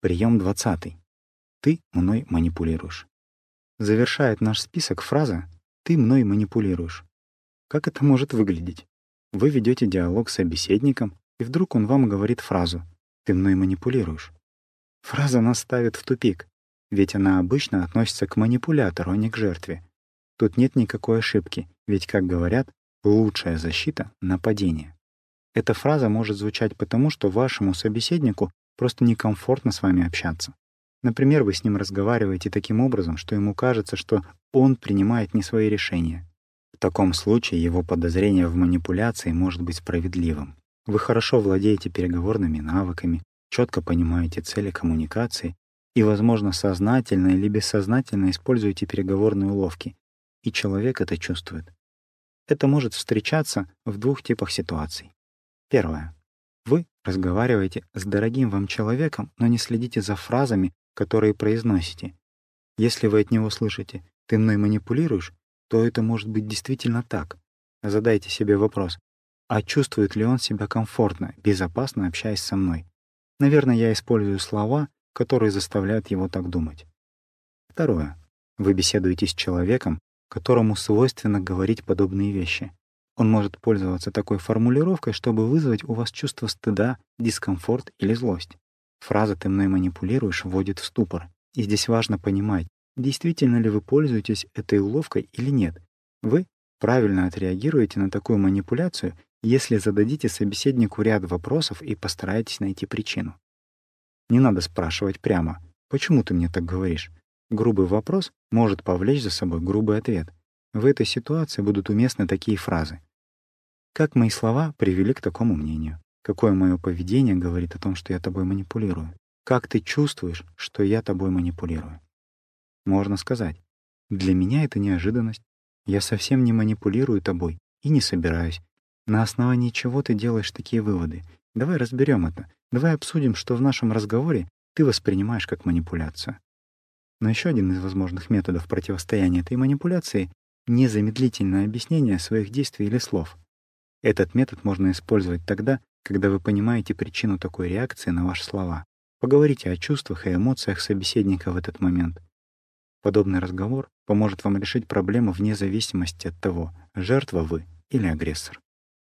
Прием 20. Ты мной манипулируешь. Завершает наш список фраза «ты мной манипулируешь». Как это может выглядеть? Вы ведете диалог с собеседником, и вдруг он вам говорит фразу «ты мной манипулируешь». Фраза нас ставит в тупик, ведь она обычно относится к манипулятору, а не к жертве. Тут нет никакой ошибки, ведь, как говорят, лучшая защита — нападение. Эта фраза может звучать потому, что вашему собеседнику просто некомфортно с вами общаться. Например, вы с ним разговариваете таким образом, что ему кажется, что он принимает не свои решения. В таком случае его подозрение в манипуляции может быть справедливым. Вы хорошо владеете переговорными навыками, четко понимаете цели коммуникации и, возможно, сознательно или бессознательно используете переговорные уловки, и человек это чувствует. Это может встречаться в двух типах ситуаций. Первое. Вы разговариваете с дорогим вам человеком, но не следите за фразами, которые произносите. Если вы от него слышите «ты мной манипулируешь», то это может быть действительно так. Задайте себе вопрос, а чувствует ли он себя комфортно, безопасно общаясь со мной? Наверное, я использую слова, которые заставляют его так думать. Второе. Вы беседуете с человеком, которому свойственно говорить подобные вещи. Он может пользоваться такой формулировкой, чтобы вызвать у вас чувство стыда, дискомфорт или злость. Фраза «ты мной манипулируешь» вводит в ступор. И здесь важно понимать, действительно ли вы пользуетесь этой уловкой или нет. Вы правильно отреагируете на такую манипуляцию, если зададите собеседнику ряд вопросов и постараетесь найти причину. Не надо спрашивать прямо «почему ты мне так говоришь?». Грубый вопрос может повлечь за собой грубый ответ. В этой ситуации будут уместны такие фразы. Как мои слова привели к такому мнению? Какое мое поведение говорит о том, что я тобой манипулирую? Как ты чувствуешь, что я тобой манипулирую? Можно сказать, для меня это неожиданность. Я совсем не манипулирую тобой и не собираюсь. На основании чего ты делаешь такие выводы? Давай разберем это. Давай обсудим, что в нашем разговоре ты воспринимаешь как манипуляцию. Но еще один из возможных методов противостояния этой манипуляции — незамедлительное объяснение своих действий или слов. Этот метод можно использовать тогда, когда вы понимаете причину такой реакции на ваши слова. Поговорите о чувствах и эмоциях собеседника в этот момент. Подобный разговор поможет вам решить проблему вне зависимости от того, жертва вы или агрессор.